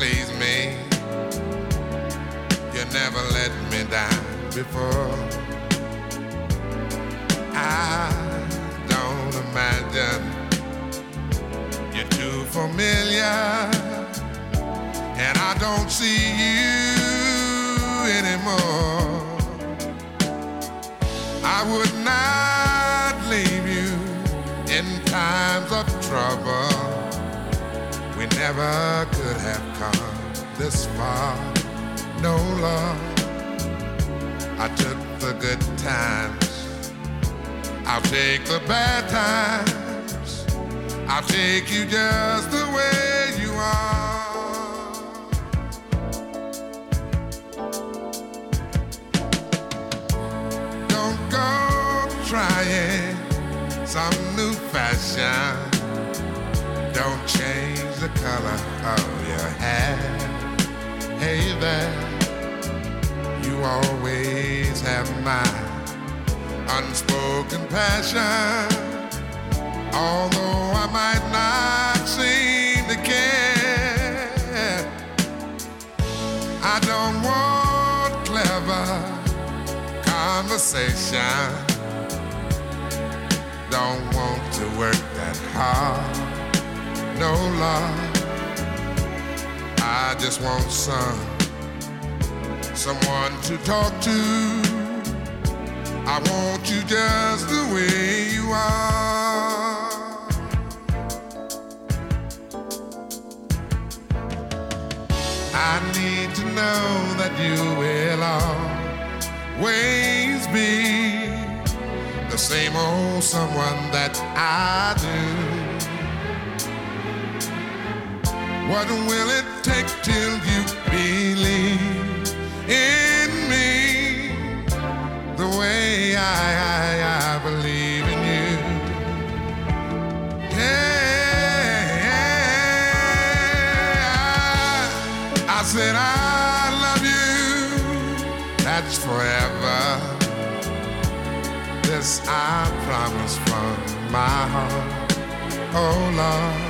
please me. You never let me down before. I don't imagine you're too familiar, and I don't see you anymore. I would not leave you in times of trouble. Never could have come this far. No love. I took the good times. I'll take the bad times. I'll take you just the way you are. Don't go trying some new fashion. Don't change color of your hair. Hey there, you always have my unspoken passion. Although I might not seem to care, I don't want clever conversation. Don't want to work that hard. No love. I just want some someone to talk to. I want you just the way you are. I need to know that you will always be the same old someone that I do. What will it take till you believe in me the way I, I, I believe in you? Yeah, I said I love you. That's forever. This I promise from my heart. Oh Lord.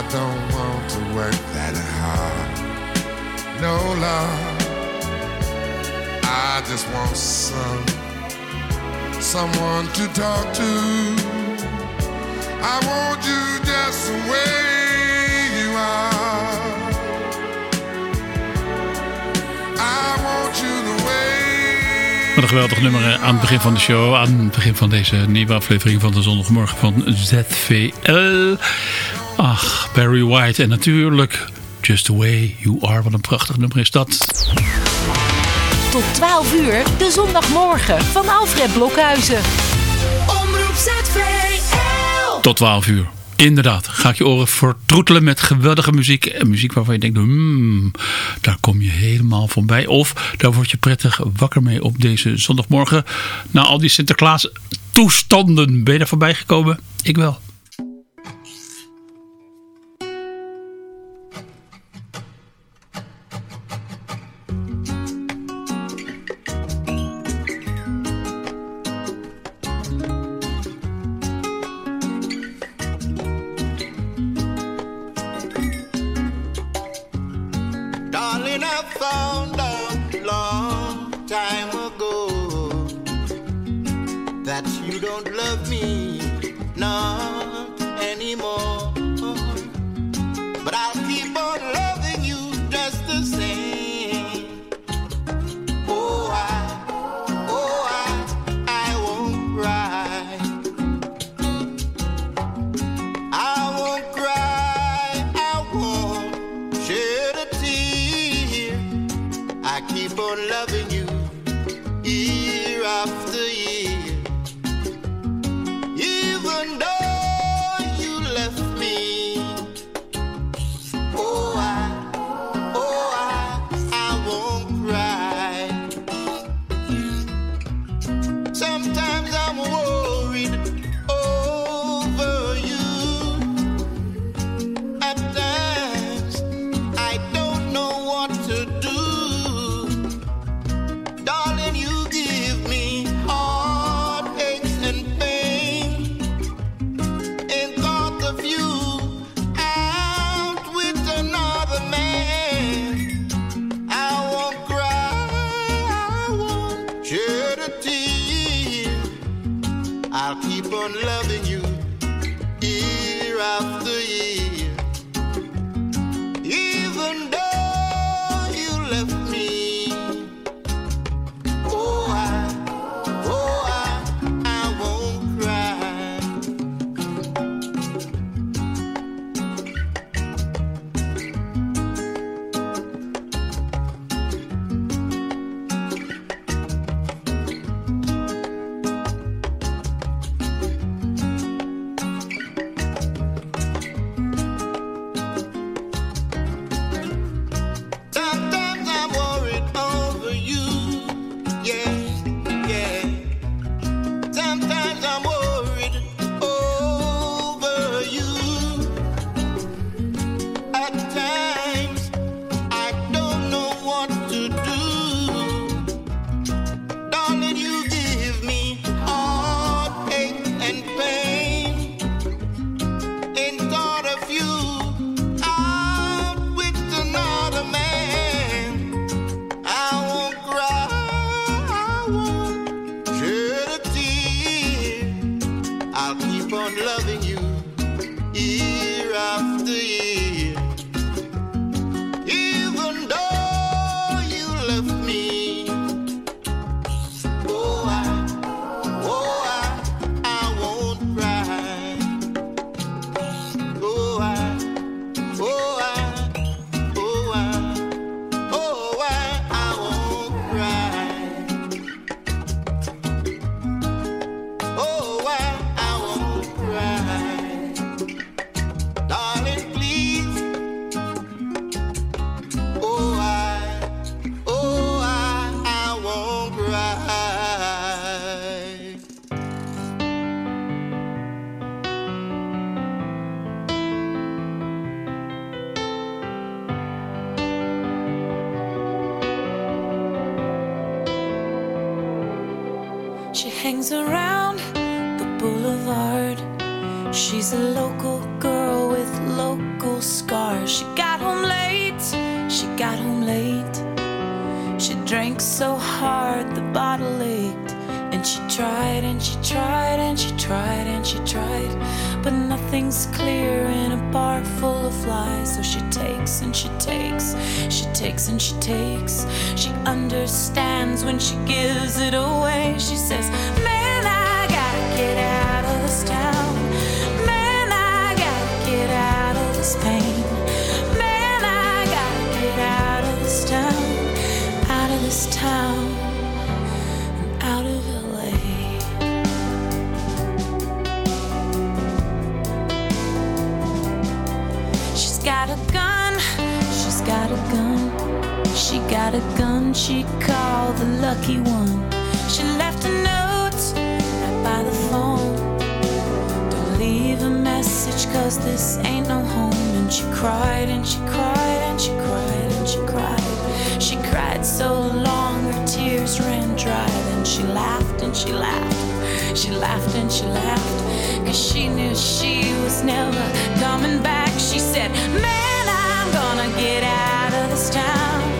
I don't want to work that hard. No love. I just want some someone to talk to. I want you just the way you are. I want you the way. Wat een geweldig nummer hè, aan het begin van de show. Aan het begin van deze nieuwe aflevering van de zondagmorgen van ZVL. Ach, Barry White. En natuurlijk Just The Way You Are. Wat een prachtig nummer is dat. Tot 12 uur, de zondagmorgen van Alfred Blokhuizen. Omroep ZVL. Tot 12 uur. Inderdaad, ga ik je oren vertroetelen met geweldige muziek. En muziek waarvan je denkt, hmm, daar kom je helemaal voorbij. Of daar word je prettig wakker mee op deze zondagmorgen. Na al die Sinterklaas toestanden, ben je er voorbij gekomen? Ik wel. got a gun she called the lucky one. She left a note right by the phone. Don't leave a message, cause this ain't no home. And she cried and she cried and she cried and she cried. She cried so long her tears ran dry. Then she laughed and she laughed. She laughed and she laughed. Cause she knew she was never coming back. She said, Man, I'm gonna get out of this town.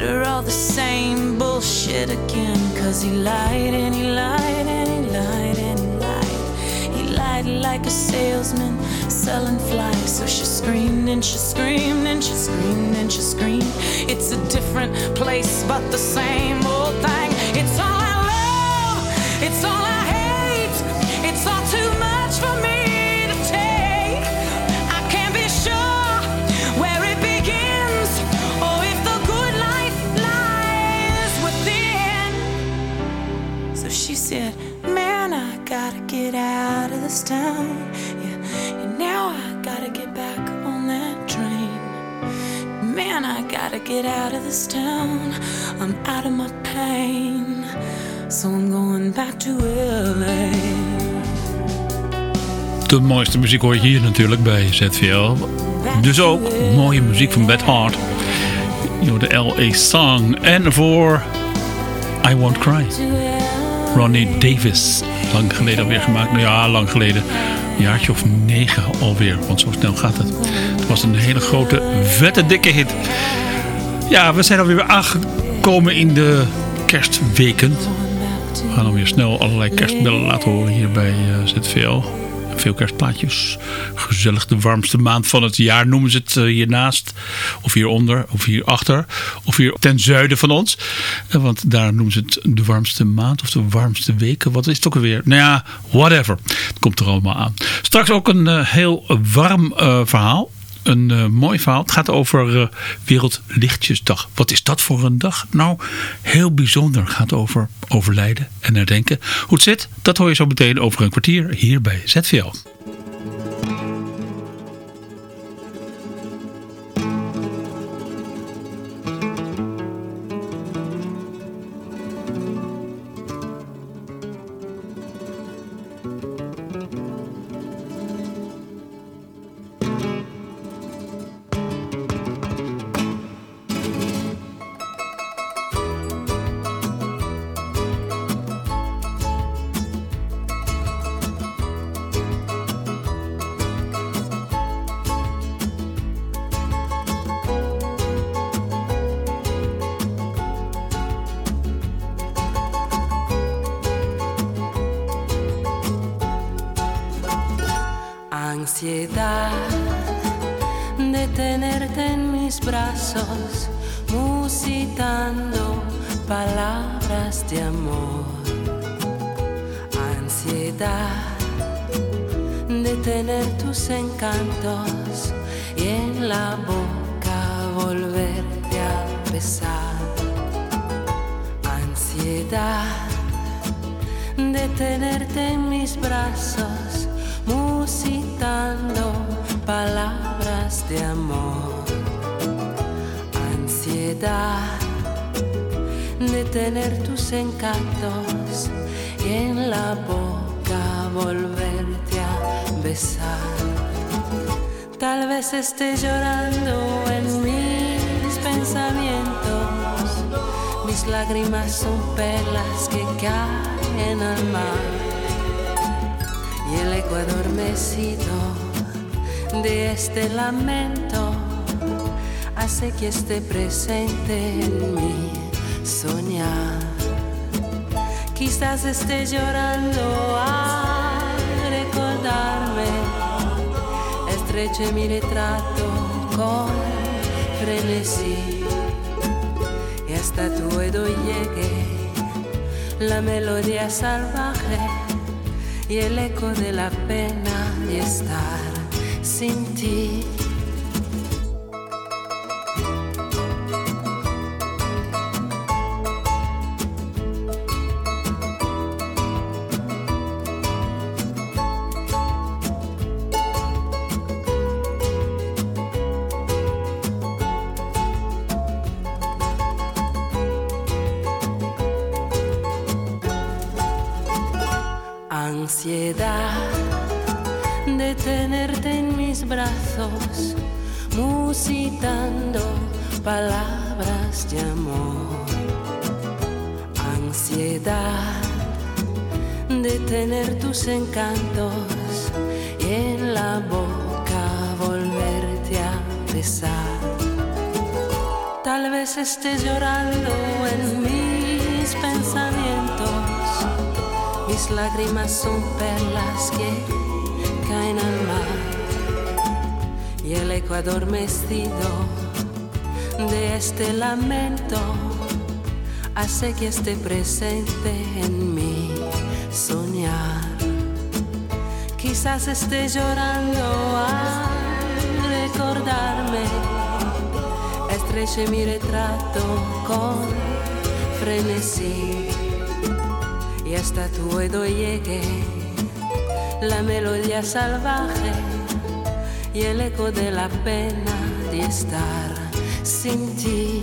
her all the same bullshit again. Cause he lied and he lied and he lied and he lied. He lied like a salesman selling flies. So she screamed and she screamed and she screamed and she screamed. It's a different place, but the same old thing. It's all I love, it's all get out of this town. I'm out of my pain. So I'm going back to LA. De mooiste muziek hoor je hier natuurlijk bij ZVL. Dus ook mooie muziek van Beth Hart. De LA Song. En voor I Won't Cry. Ronnie Davis. Lang geleden alweer gemaakt. Nou ja, lang geleden. Een jaartje of negen alweer. Want zo snel gaat het. Het was een hele grote, vette, dikke hit. Ja, we zijn alweer aangekomen in de kerstweken. We gaan alweer snel allerlei kerstbellen laten horen hier bij eh, ZVL. Veel kerstplaatjes. Gezellig de warmste maand van het jaar noemen ze het eh, hiernaast. Of hieronder, of hierachter. Of hier ten zuiden van ons. Eh, Want daar noemen ze het de warmste maand of de warmste weken. Wat is het ook alweer? Nou ja, whatever. Het komt er allemaal aan. Straks ook een heel warm verhaal. Een eh, mooi verhaal. Het gaat over eh, Wereldlichtjesdag. Wat is dat voor een dag? Nou, heel bijzonder. Het gaat over overlijden en herdenken. Hoe het zit, dat hoor je zo meteen over een kwartier hier bij ZVL. Brazos, musitando palabras de amor. Ansiedad de tener tus encantos y en la boca volverte a besar. Ansiedad de tenerte en mis brazos, musitando palabras de amor. Ansiedad de tener tus encantos y en la boca volverte a besar. Tal vez esté llorando en mis pensamientos. Mis lágrimas son perlas que caen al mar. Y el eco adormecido de este lamento hace que esté presente en mi soñar. Quizás esté llorando a recordarme estreche mi retrato con frenesí y hasta tu oído llegue la melodía salvaje y el eco de la pena de estar sin ti. Mis lágrimas son perlas que caen al mar. Y el eco adormecido de este lamento hace que esté presente en mi soñar. Quizás esté llorando al recordarme. Estreche mi retrato con frenesí hasta llegue la melodía salvaje y el eco de la pena de estar sin ti.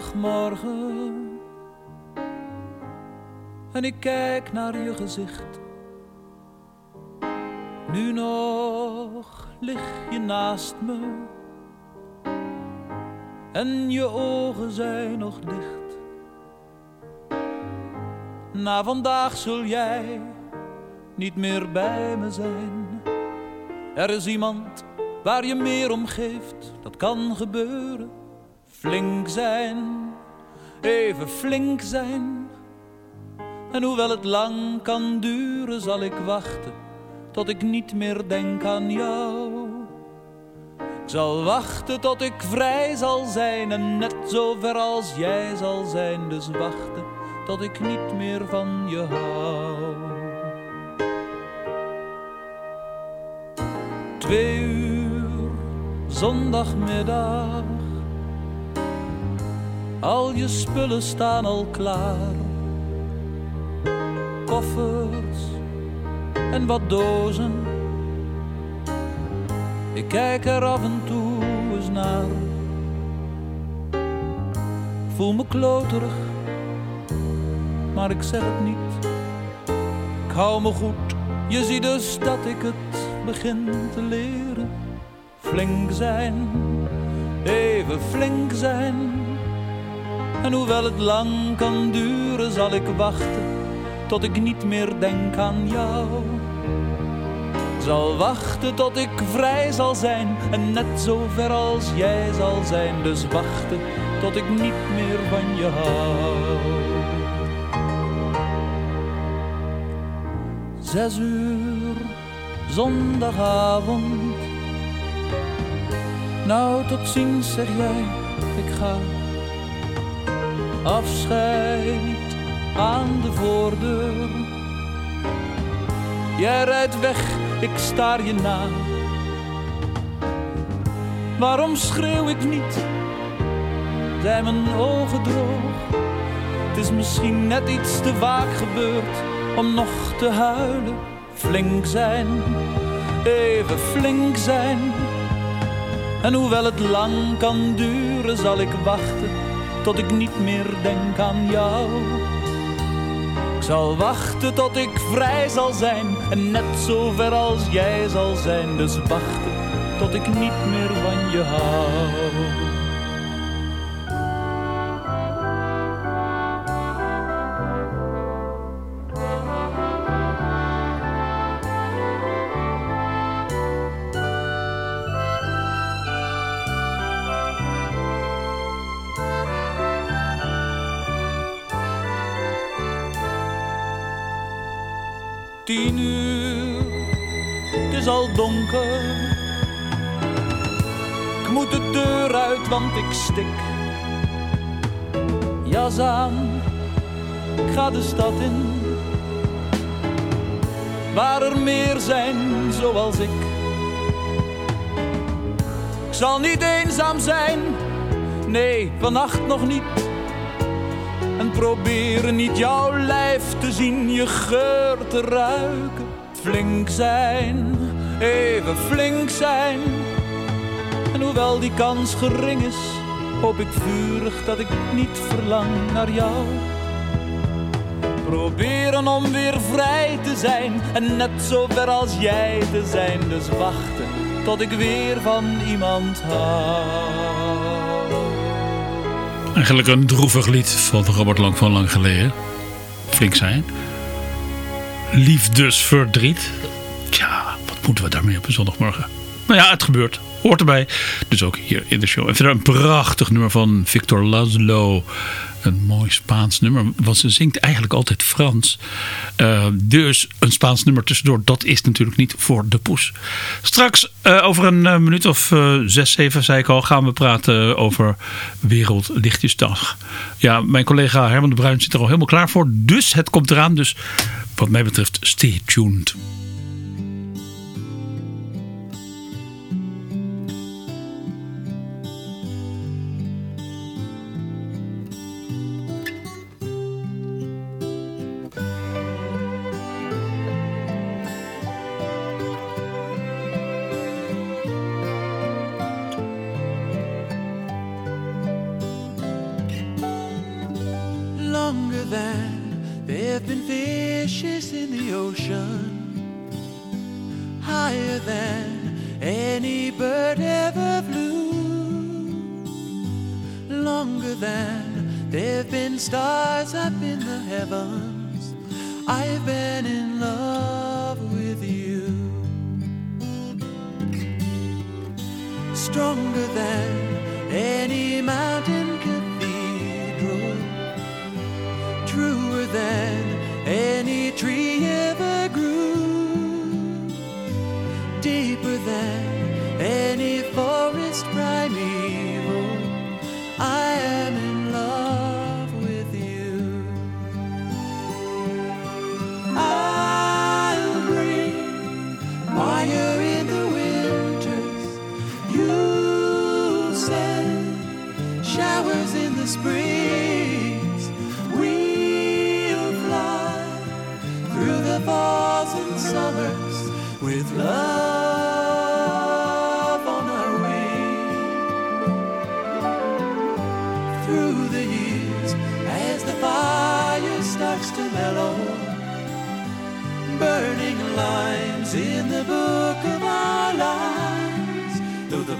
Zondagmorgen. En ik kijk naar je gezicht. Nu nog lig je naast me. En je ogen zijn nog dicht. Na vandaag zul jij niet meer bij me zijn. Er is iemand waar je meer om geeft, dat kan gebeuren. Flink zijn, even flink zijn. En hoewel het lang kan duren, zal ik wachten tot ik niet meer denk aan jou. Ik zal wachten tot ik vrij zal zijn en net zo ver als jij zal zijn. Dus wachten tot ik niet meer van je hou. Twee uur, zondagmiddag. Al je spullen staan al klaar. Koffers en wat dozen. Ik kijk er af en toe eens naar. Voel me kloterig, maar ik zeg het niet. Ik hou me goed, je ziet dus dat ik het begin te leren. Flink zijn, even flink zijn. En hoewel het lang kan duren, zal ik wachten tot ik niet meer denk aan jou. Zal wachten tot ik vrij zal zijn en net zo ver als jij zal zijn. Dus wachten tot ik niet meer van je hou. Zes uur, zondagavond. Nou, tot ziens, zeg jij, ik ga. Afscheid aan de voordeur. Jij rijdt weg, ik staar je na. Waarom schreeuw ik niet? Zijn mijn ogen droog? Het is misschien net iets te vaak gebeurd om nog te huilen. Flink zijn, even flink zijn. En hoewel het lang kan duren, zal ik wachten tot ik niet meer denk aan jou. Ik zal wachten tot ik vrij zal zijn en net zo ver als jij zal zijn. Dus wachten tot ik niet meer van je hou. Tien uur, het is al donker. Ik moet de deur uit, want ik stik. Jas aan, ik ga de stad in. Waar er meer zijn zoals ik. Ik zal niet eenzaam zijn, nee, vannacht nog niet. En proberen niet jouw lijf te zien, je geur te ruiken. Flink zijn, even flink zijn. En hoewel die kans gering is, hoop ik vurig dat ik niet verlang naar jou. Proberen om weer vrij te zijn en net zo ver als jij te zijn. Dus wachten tot ik weer van iemand hou. Eigenlijk een droevig lied van Robert Lang van lang geleden. Flink zijn. Liefdesverdriet. Tja, wat moeten we daarmee op een zondagmorgen? Nou ja, het gebeurt. Hoort erbij. Dus ook hier in de show. En verder een prachtig nummer van Victor Laszlo. Een mooi Spaans nummer. Want ze zingt eigenlijk altijd Frans. Uh, dus een Spaans nummer tussendoor. Dat is natuurlijk niet voor de poes. Straks uh, over een uh, minuut of zes, zeven zei ik al. Gaan we praten over Wereldlichtjesdag. Ja, mijn collega Herman de Bruin zit er al helemaal klaar voor. Dus het komt eraan. Dus wat mij betreft stay tuned. stronger than any mountain.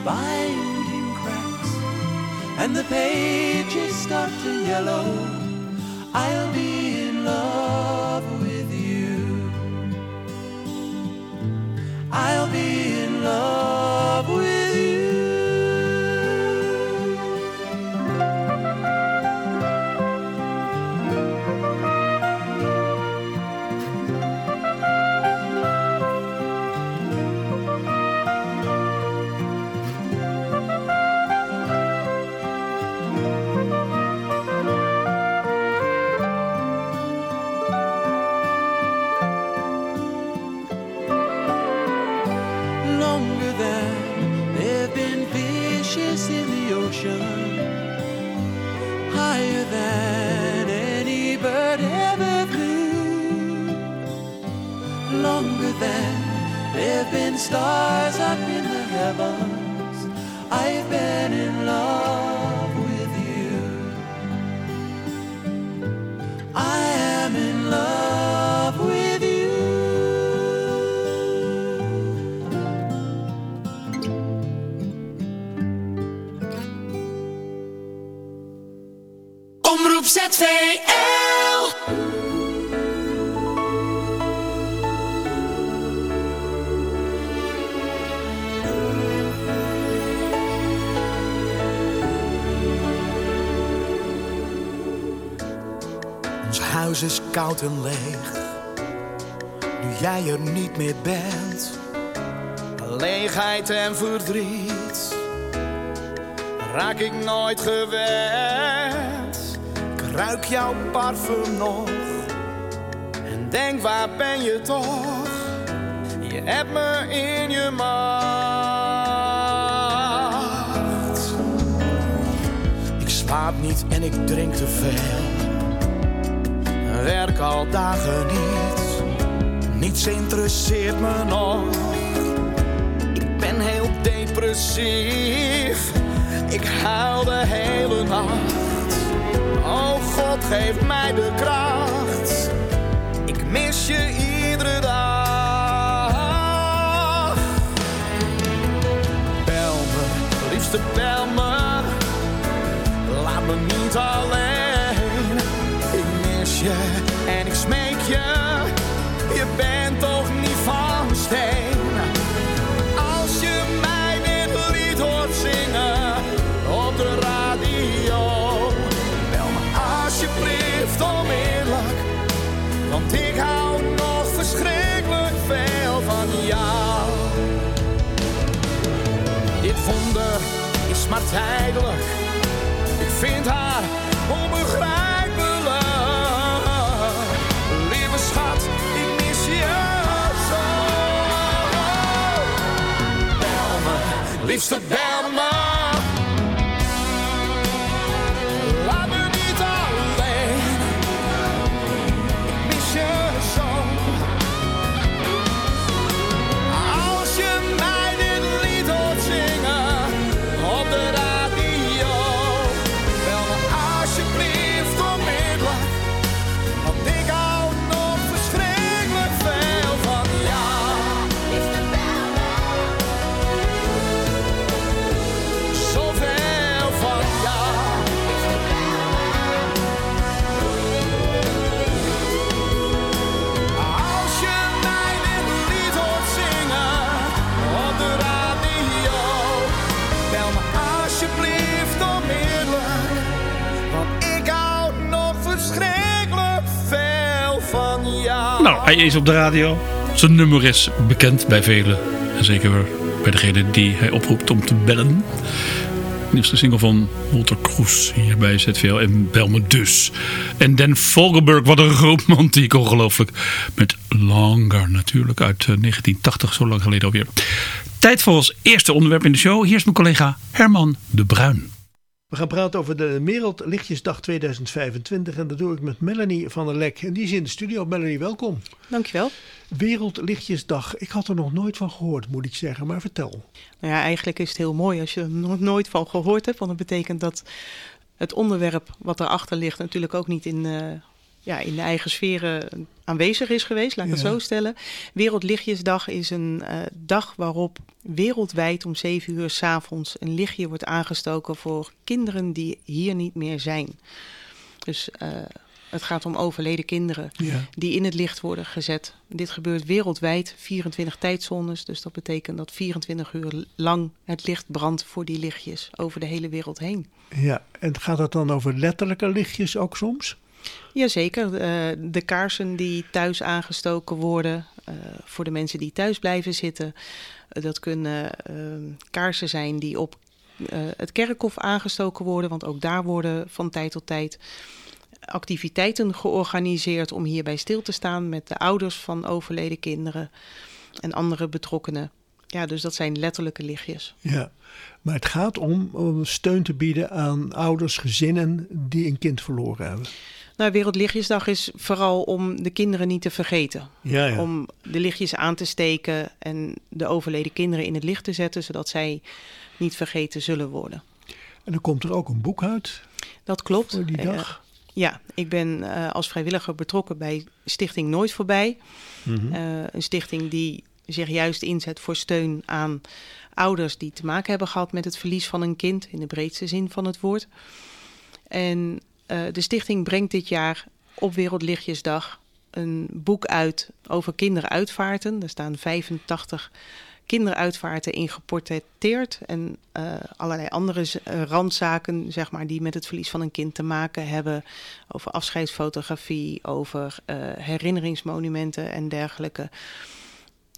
binding cracks and the pages start to yellow. I'll be in love. higher than any bird ever flew, longer than there have been stars up in the heavens. Huis is koud en leeg, nu jij er niet meer bent. Leegheid en verdriet raak ik nooit gewend. Ik ruik jouw parfum nog en denk waar ben je toch? Je hebt me in je macht. Ik slaap niet en ik drink te veel. Werk al dagen niet, niets interesseert me nog. Ik ben heel depressief, ik huil de hele nacht. God geeft mij de kracht. Ik mis je iedere dag. Bel me, liefste bel me. Laat me niet alleen. Ik mis je en ik smeek je. Je bent maar tijdelijk. Ik vind haar onbegrijpelijk. Lieve schat, ik mis je zo. Bel me, liefste bel hij is op de radio. Zijn nummer is bekend bij velen. En zeker bij degene die hij oproept om te bellen. De single van Walter Kroes hier bij ZVL en Bel me dus. En Dan Vogelberg, wat een romantiek, ongelooflijk. Met Longer natuurlijk uit eh, 1980, zo lang geleden alweer. Tijd voor ons eerste onderwerp in de show. Hier is mijn collega Herman de Bruin. We gaan praten over de Wereldlichtjesdag 2025 en dat doe ik met Melanie van der Lek. En die is in de studio. Melanie, welkom. Dankjewel. Wereldlichtjesdag. Ik had er nog nooit van gehoord, moet ik zeggen, maar vertel. Nou ja, eigenlijk is het heel mooi als je er nog nooit van gehoord hebt. Want dat betekent dat het onderwerp wat erachter ligt natuurlijk ook niet in, eh, ja, in de eigen sferen aanwezig is geweest, laat ik het zo stellen. Wereldlichtjesdag is een eh, dag waarop wereldwijd om 7 uur s'avonds een lichtje wordt aangestoken voor kinderen die hier niet meer zijn. Dus eh, het gaat om overleden kinderen Ja. die in het licht worden gezet. Dit gebeurt wereldwijd, 24 tijdzones. Dus dat betekent dat 24 uur lang het licht brandt voor die lichtjes over de hele wereld heen. Ja, en gaat het dan over letterlijke lichtjes ook soms? Jazeker, eh, de kaarsen die thuis aangestoken worden, eh, voor de mensen die thuis blijven zitten. Eh, dat kunnen eh, kaarsen zijn die op het kerkhof aangestoken worden, want ook daar worden van tijd tot tijd activiteiten georganiseerd om hierbij stil te staan met de ouders van overleden kinderen en andere betrokkenen. Ja, dus dat zijn letterlijke lichtjes. Ja, maar het gaat om, om steun te bieden aan ouders, gezinnen die een kind verloren hebben. Nou, Wereldlichtjesdag is vooral om de kinderen niet te vergeten. Ja, ja. Om de lichtjes aan te steken en de overleden kinderen in het licht te zetten, zodat zij niet vergeten zullen worden. En dan komt er ook een boek uit Dat klopt. voor die Eh, dag. ja, ik ben eh, als vrijwilliger betrokken bij Stichting Nooit Voorbij. Mhm. Eh, een stichting die zich juist inzet voor steun aan ouders die te maken hebben gehad met het verlies van een kind, in de breedste zin van het woord. En eh, de stichting brengt dit jaar op Wereldlichtjesdag een boek uit over kinderuitvaarten. Er staan 85 kinderuitvaarten in geportretteerd en eh, allerlei andere eh, randzaken zeg maar, die met het verlies van een kind te maken hebben. Over afscheidsfotografie, over herinneringsmonumenten en dergelijke.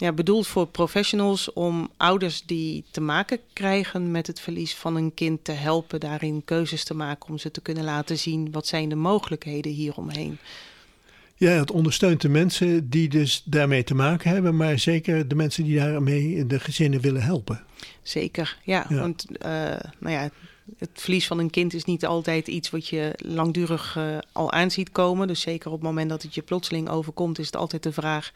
Ja, bedoeld voor professionals om ouders die te maken krijgen met het verlies van een kind te helpen daarin keuzes te maken om ze te kunnen laten zien wat zijn de mogelijkheden hieromheen. Ja, het ondersteunt de mensen die dus daarmee te maken hebben, maar zeker de mensen die daarmee de gezinnen willen helpen. Zeker, ja. Ja. Want eh, nou ja, het verlies van een kind is niet altijd iets wat je langdurig eh, al aan ziet komen. Dus zeker op het moment dat het je plotseling overkomt, is het altijd de vraag: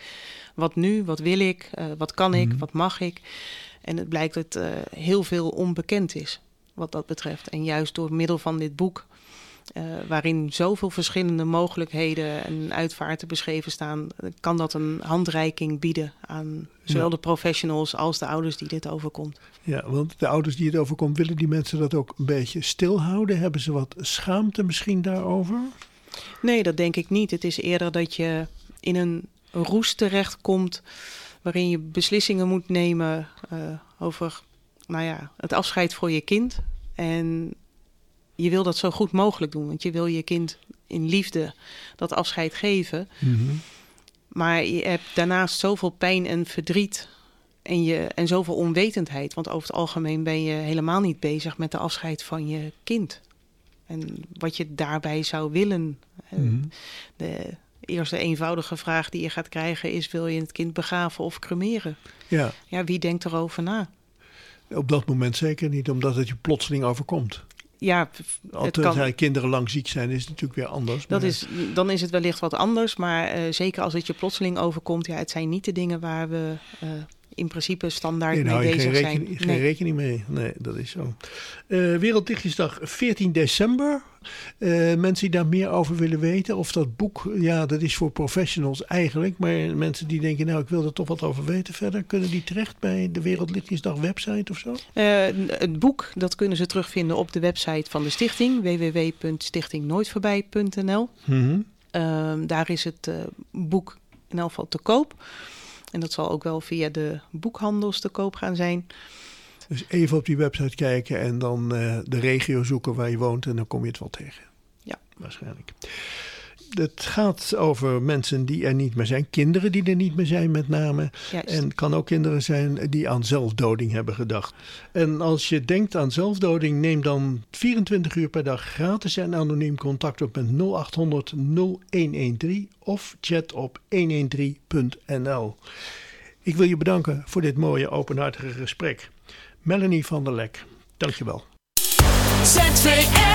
wat nu? Wat wil ik? Eh, wat kan ik? Mhm. Wat mag ik? En het blijkt dat eh, heel veel onbekend is wat dat betreft. En juist door middel van dit boek. Eh, waarin zoveel verschillende mogelijkheden en uitvaarten beschreven staan, kan dat een handreiking bieden aan zowel Ja. de professionals als de ouders die dit overkomt. Ja, want de ouders die het overkomt, willen die mensen dat ook een beetje stilhouden? Hebben ze wat schaamte misschien daarover? Nee, dat denk ik niet. Het is eerder dat je in een roes terechtkomt waarin je beslissingen moet nemen eh, over nou ja, het afscheid voor je kind. En je wil dat zo goed mogelijk doen, want je wil je kind in liefde dat afscheid geven. Maar je hebt daarnaast zoveel pijn en verdriet en, je, en zoveel onwetendheid. Want over het algemeen ben je helemaal niet bezig met de afscheid van je kind. En wat je daarbij zou willen. Mhm. De eerste eenvoudige vraag die je gaat krijgen is: wil je het kind begraven of cremeren? Ja, Ja, wie denkt erover na? op dat moment zeker niet, omdat het je plotseling overkomt. Ja, het kan, kinderen lang ziek zijn, is het natuurlijk weer anders. dat maar- is, dan is het wellicht wat anders. Maar eh, zeker als het je plotseling overkomt, ja, het zijn niet de dingen waar we eh, in principe standaard Nee, daar mee bezig geen, zijn. geen Nee. rekening mee. Nee, dat is zo. Eh Werelddichtjesdag 14 december. Eh, mensen die daar meer over willen weten. Of dat boek, ja, dat is voor professionals eigenlijk. Maar mensen die denken, nou, ik wil er toch wat over weten verder. Kunnen die terecht bij de Werelddichtjesdag website of zo? Eh, het boek dat kunnen ze terugvinden op de website van de stichting www.stichtingnooitvoorbij.nl. Mhm. Ehm, daar is het boek in elk geval te koop. En dat zal ook wel via de boekhandels te koop gaan zijn. Dus even op die website kijken en dan eh, de regio zoeken waar je woont. En dan kom je het wel tegen. Ja. Waarschijnlijk. Het gaat over mensen die er niet meer zijn. Kinderen die er niet meer zijn met name. Juist. En het kan ook kinderen zijn die aan zelfdoding hebben gedacht. En als je denkt aan zelfdoding, neem dan 24 uur per dag gratis en anoniem contact op met 0800 0113 of chat op 113.nl. Ik wil je bedanken voor dit mooie openhartige gesprek. Melanie van der Lek, dankjewel. ZVL.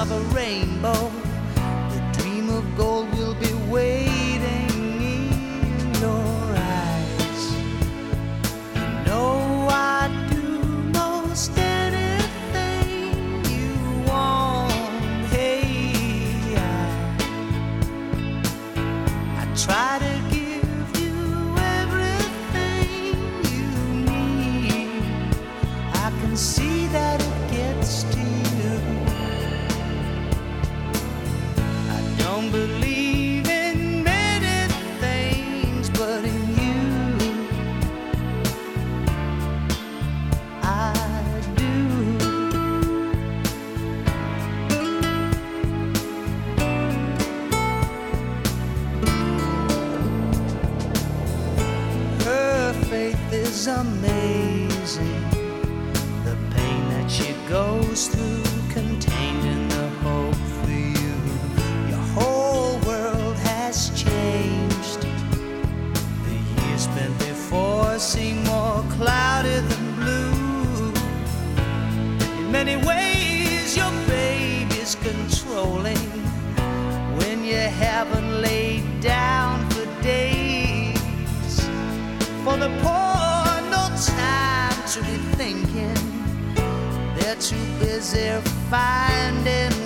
Of a rainbow. Time to be thinking. They're too busy finding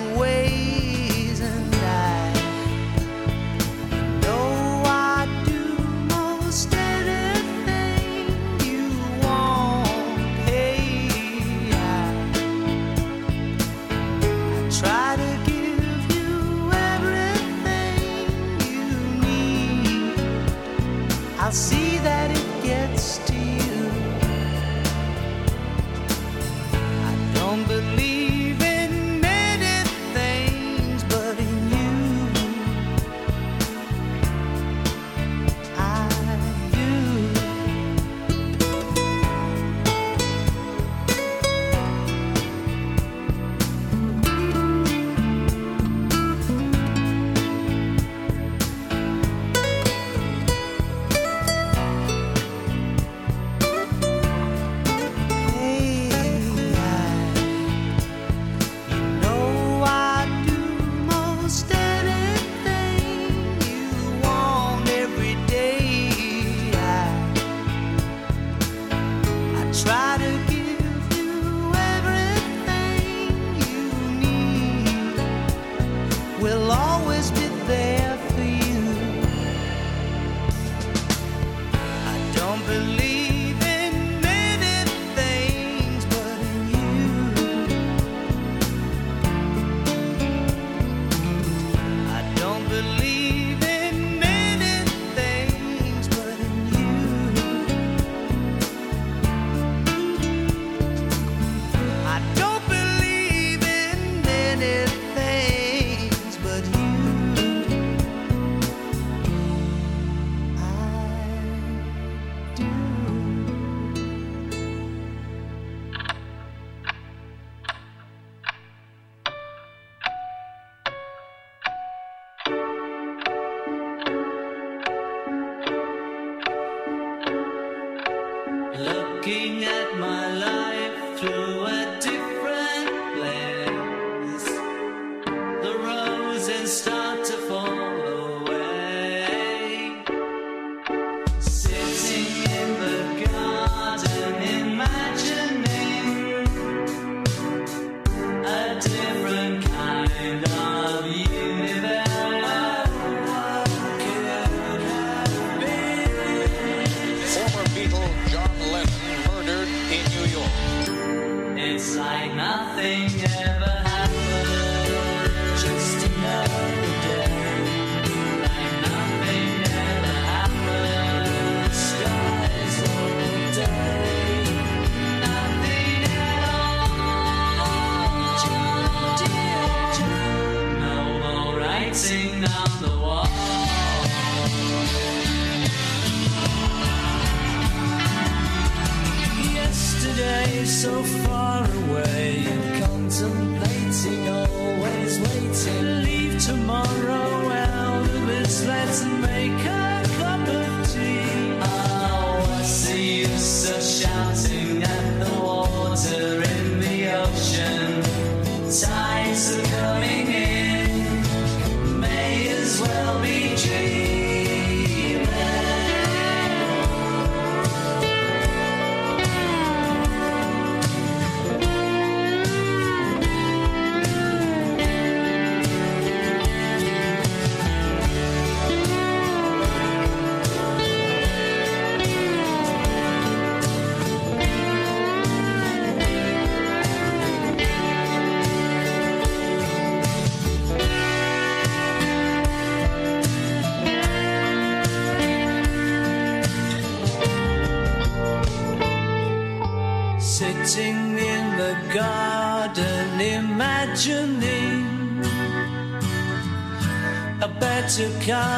God.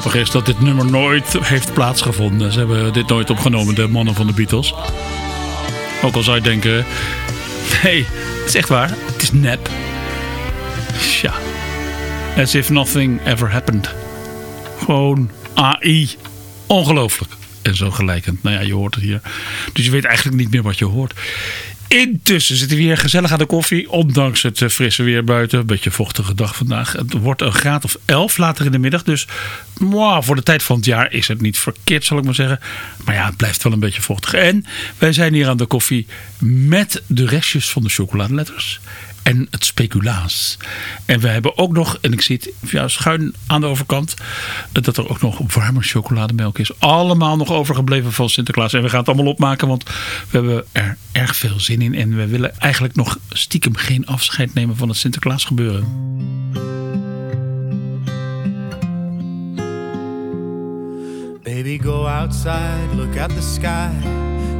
Grappig is dat dit nummer nooit heeft plaatsgevonden. Ze hebben dit nooit opgenomen, de mannen van de Beatles. Ook al zou je denken... Nee, het is echt waar. Het is nep. Tja. As if nothing ever happened. Gewoon AI. Ongelooflijk. En zo gelijkend. Nou ja, je hoort het hier. Dus je weet eigenlijk niet meer wat je hoort. Intussen zitten we hier gezellig aan de koffie. Ondanks het eh, frisse weer buiten. Een beetje vochtige dag vandaag. Het wordt een graad of 11 later in de middag. Dus mwah, voor de tijd van het jaar is het niet verkeerd, zal ik maar zeggen. Maar ja, het blijft wel een beetje vochtig. En wij zijn hier aan de koffie met de restjes van de chocoladeletters. En het speculaas. En we hebben ook nog, en ik zie het ja, schuin aan de overkant, eh, dat er ook nog warme chocolademelk is. Allemaal nog overgebleven van Sinterklaas. En we gaan het allemaal opmaken, want we hebben er erg veel zin in. En we willen eigenlijk nog stiekem geen afscheid nemen van het Sinterklaas gebeuren. Baby, go outside, look at the sky.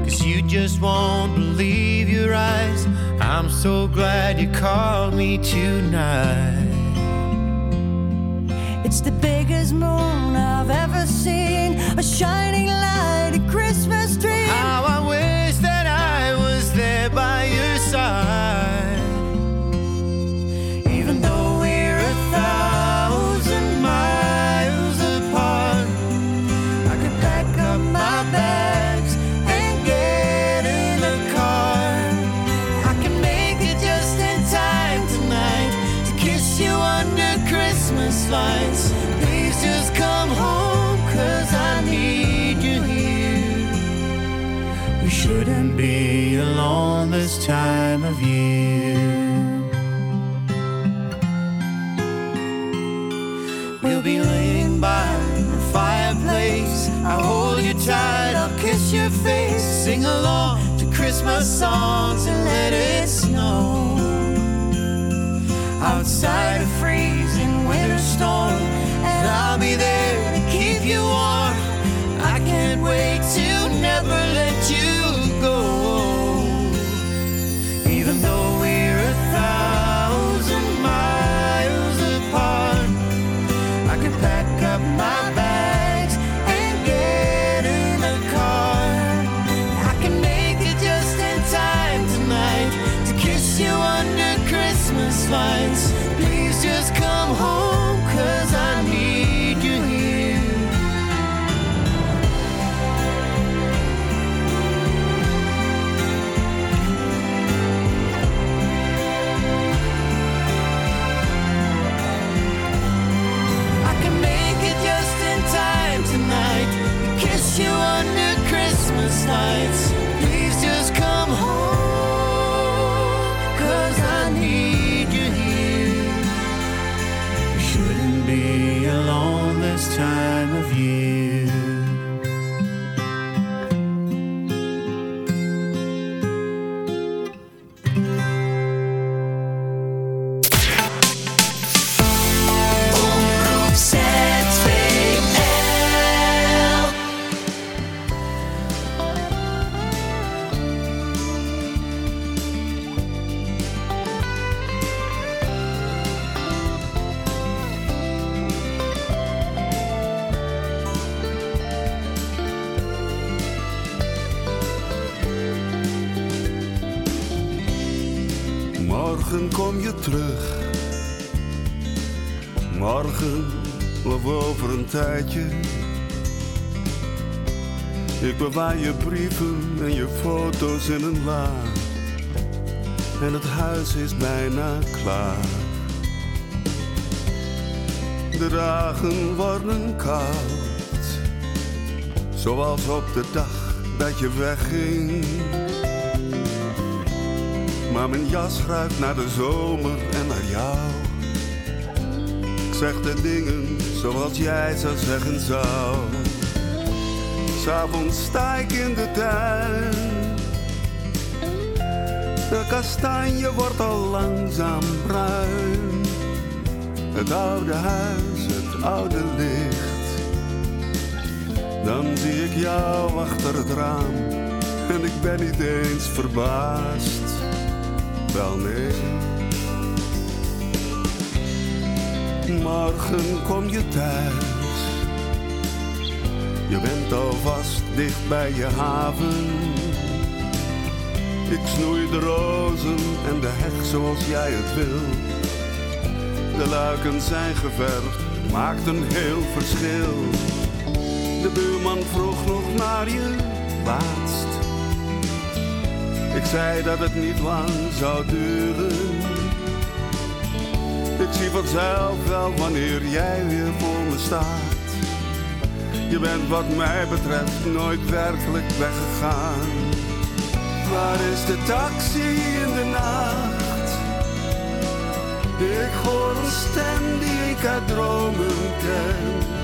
Cause you just won't believe your eyes. I'm so glad you called me tonight. It's the biggest moon I've ever seen. A shining light, a Christmas dream. How be laying by the fireplace. I'll hold you tight, I'll kiss your face. Sing along to Christmas songs and let it snow. Outside a freezing winter storm, Je brieven en je foto's in een la. En het huis is bijna klaar. De dagen worden koud. Zoals op de dag dat je wegging. Maar mijn jas ruikt naar de zomer en naar jou. Ik zeg de dingen zoals jij zou zeggen zou. S'avonds sta ik in de tuin. De kastanje wordt al langzaam bruin. Het oude huis, het oude licht. Dan zie ik jou achter het raam. En ik ben niet eens verbaasd. Wel nee. Morgen kom je thuis. Je bent alvast dicht bij je haven. Ik snoei de rozen en de heg zoals jij het wil. De luiken zijn geverfd, maakt een heel verschil. De buurman vroeg nog naar je laatst. Ik zei dat het niet lang zou duren. Ik zie vanzelf wel wanneer jij weer voor me staat. Je bent wat mij betreft nooit werkelijk weggegaan. Waar is de taxi in de nacht? Ik hoor een stem die ik uit dromen ken.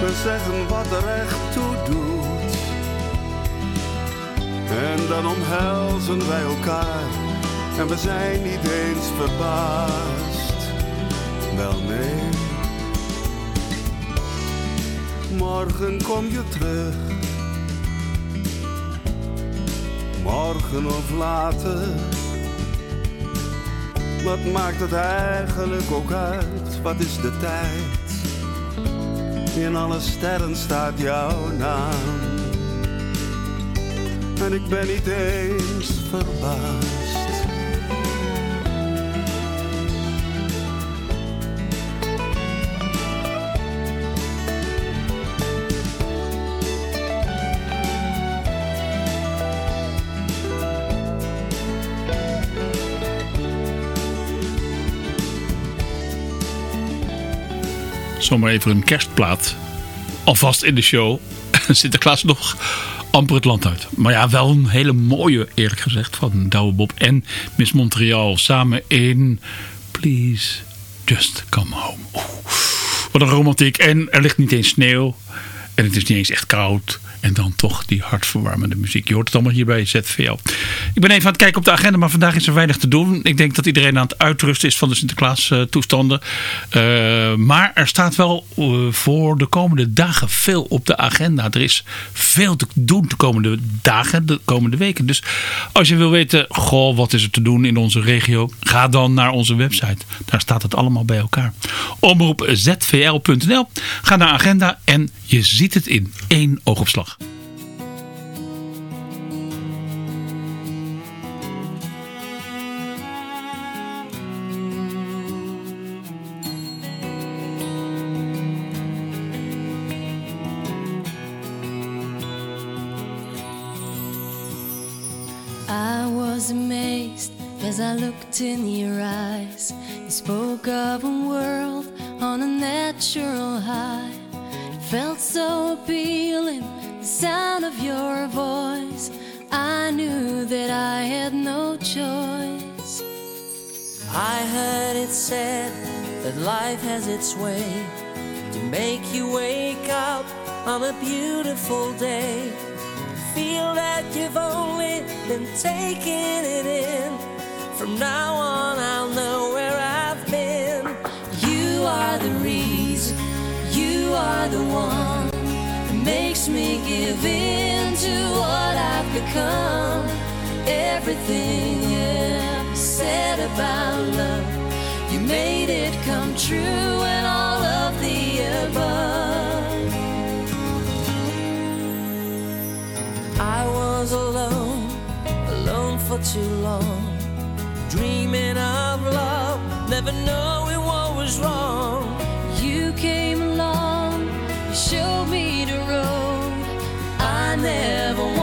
We zeggen wat er echt toe doet. En dan omhelzen wij elkaar. En we zijn niet eens verbaasd. Wel nee. Morgen kom je terug. Morgen of later. Wat maakt het eigenlijk ook uit? Wat is de tijd? In alle sterren staat jouw naam. En ik ben niet eens verbaasd. Zomaar even een kerstplaat. Alvast in de show. Sinterklaas nog amper het land uit. Maar ja, wel een hele mooie, eerlijk gezegd, van Douwe Bob en Miss Montreal. Samen in Please Just Come Home. Wat een romantiek. En er ligt niet eens sneeuw. En het is niet eens echt koud. En dan toch die hartverwarmende muziek. Je hoort het allemaal hier bij ZVL. Ik ben even aan het kijken op de agenda, maar vandaag is er weinig te doen. Ik denk dat iedereen aan het uitrusten is van de Sinterklaas eh, toestanden. Uh, maar er staat wel uh, voor de komende dagen veel op de agenda. Er is veel te doen de komende dagen, de komende weken. Dus als je wil weten, goh, wat is er te doen in onze regio? Ga dan naar onze website. Daar staat het allemaal bij elkaar. Omroep zvl.nl. Ga naar agenda en je ziet het in één oogopslag. As I looked in your eyes. You spoke of a world on a natural high. Felt so appealing, the sound of your voice. I knew that I had no choice. I heard it said that life has its way to make you wake up on a beautiful day. Feel that you've only been taking it in. From now on, I'll know where are the one that makes me give in to what I've become. Everything ever said about love, you made it come true, and all of the above. I was alone, alone for too long, dreaming of love, never knowing what was wrong. Never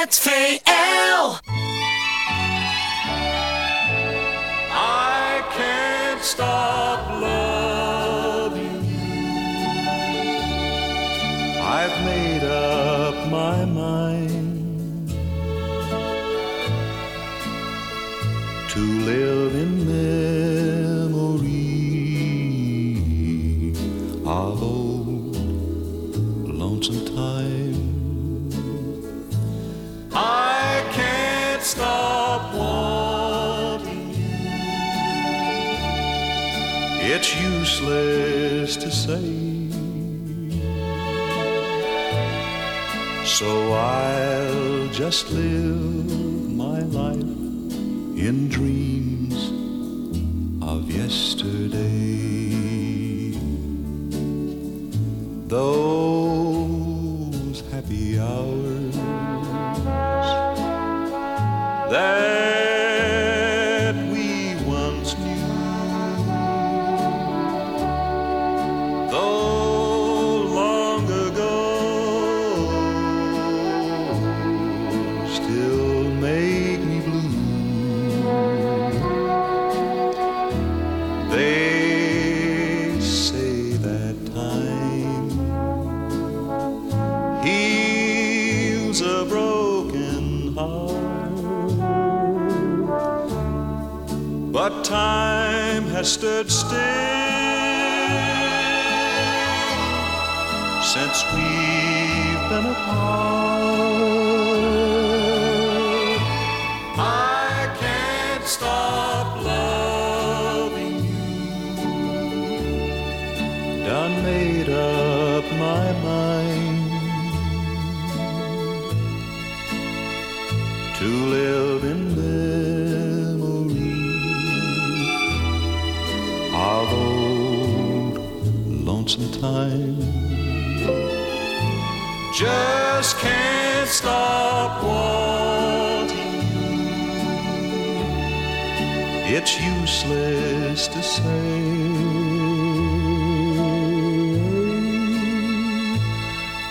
Omroep ZVL. Can't stop wanting It's useless to say. So I'll just live my life in dreams of yesterday. Those It's. Useless to say.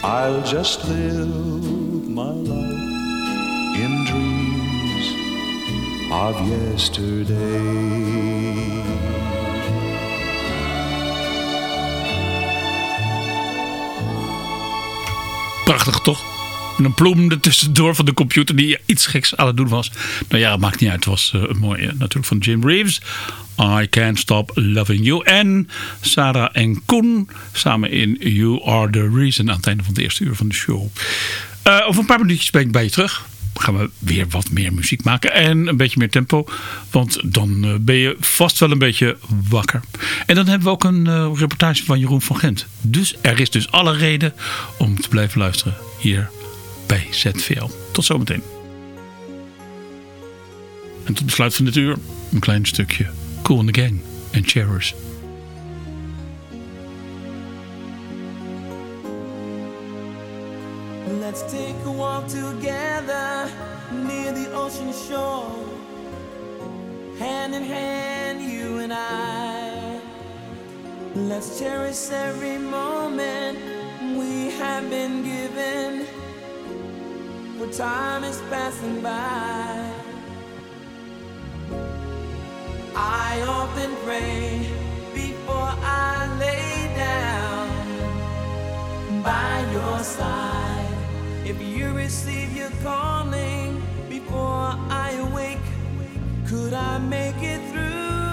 I'll just live my life in dreams of yesterday. Prachtig toch? En een ploem er tussendoor van de computer die iets geks aan het doen was. Nou ja, maakt niet uit. Het was uh, een mooie natuurlijk van Jim Reeves. I Can't Stop Loving You. En Sarah en Koen samen in You Are The Reason aan het einde van het eerste uur van de show. Uh, over een paar minuutjes ben ik bij je terug. Gaan we weer wat meer muziek maken en een beetje meer tempo. Want dan ben je vast wel een beetje wakker. En dan hebben we ook een reportage van Jeroen van Gent. Dus er is dus alle reden om te blijven luisteren hier bij ZVL. Tot zometeen. En tot besluit van dit uur een klein stukje Cool in the Gang en Cherish. Let's take a walk together near the ocean shore. Hand in hand, you and I. Let's cherish every moment we have been given. For time is passing by. I often pray before I lay down by your side. If you receive your calling before I awake, could I make it through